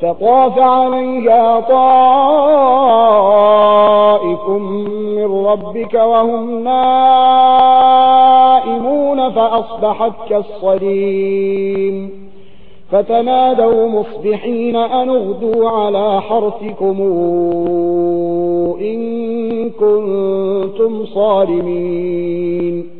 فطاف عليها طائف من ربك وهم نائمون فأصبحت كالصديم. فتنادوا مصبحين أن اغدوا على حرثكم إن كنتم صارمين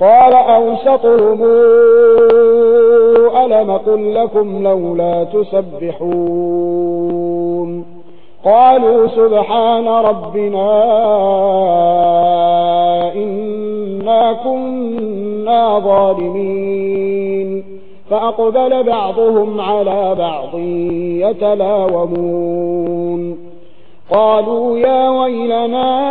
قال أوسطهم ألم قل لكم لولا تسبحون قالوا سبحان ربنا إنا كنا ظالمين فأقبل بعضهم على بعض يتلاومون قالوا يا ويلنا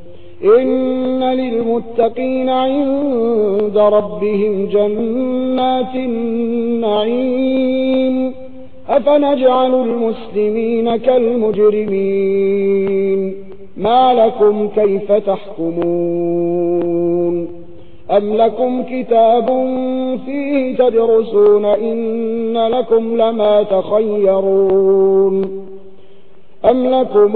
إن للمتقين عند ربهم جنات النعيم. أفنجعل المسلمين كالمجرمين؟ ما لكم كيف تحكمون؟ أم لكم كتاب فيه تدرسون إن لكم لما تخيرون؟ أم لكم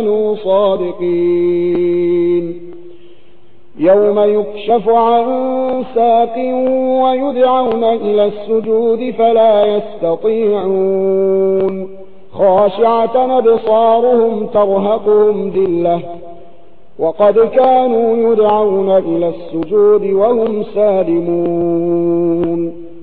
كانوا صادقين. يوم يكشف عن ساق ويدعون إلى السجود فلا يستطيعون. خاشعة نبصارهم ترهقهم ذلة. وقد كانوا يدعون إلى السجود وهم سالمون.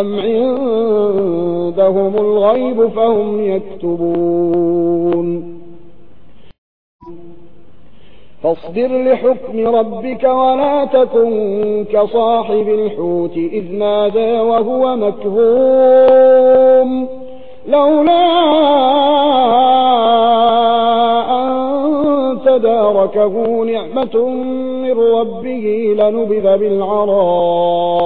أم عندهم الغيب فهم يكتبون فاصبر لحكم ربك ولا تكن كصاحب الحوت إذ نادى وهو مكهوم لولا أن تداركه نعمة من ربه لنبذ بالعراء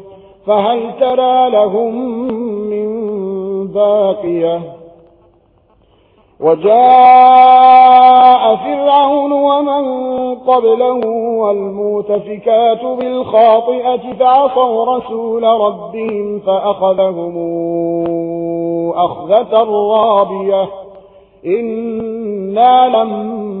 فهل ترى لهم من باقية؟ وجاء فرعون ومن قبله والموتفكات بالخاطئة فعصوا رسول ربهم فأخذهم أخذة رابية. إنا لم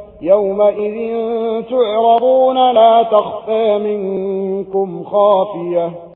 يومئذ تعرضون لا تخفى منكم خافية.